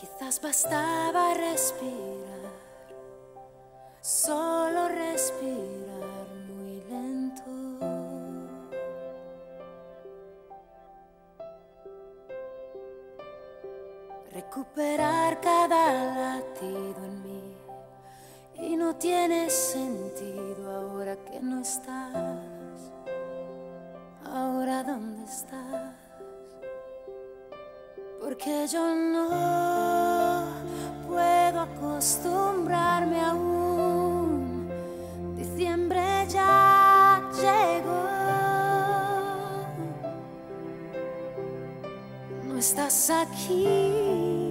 Quizás bastaba respirar, solo respirar muy lento. Recuperar cada latido en mí y no tiene sentido ahora que no estás. Ahora dónde estás? Porque yo no No estás aquí.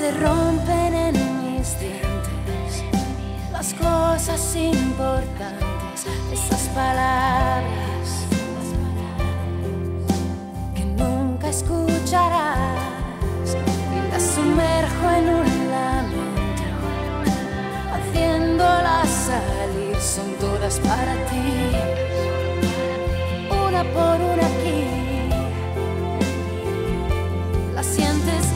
Se rompen en mis dientes las cosas importantes, esas palabras que nunca escucharás. Y las sumerjo en un lamento, haciéndolas salir, son todas para ti, una por una aquí. Las sientes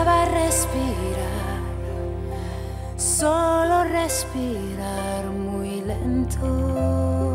bastaba respirar, solo respirar muy lento.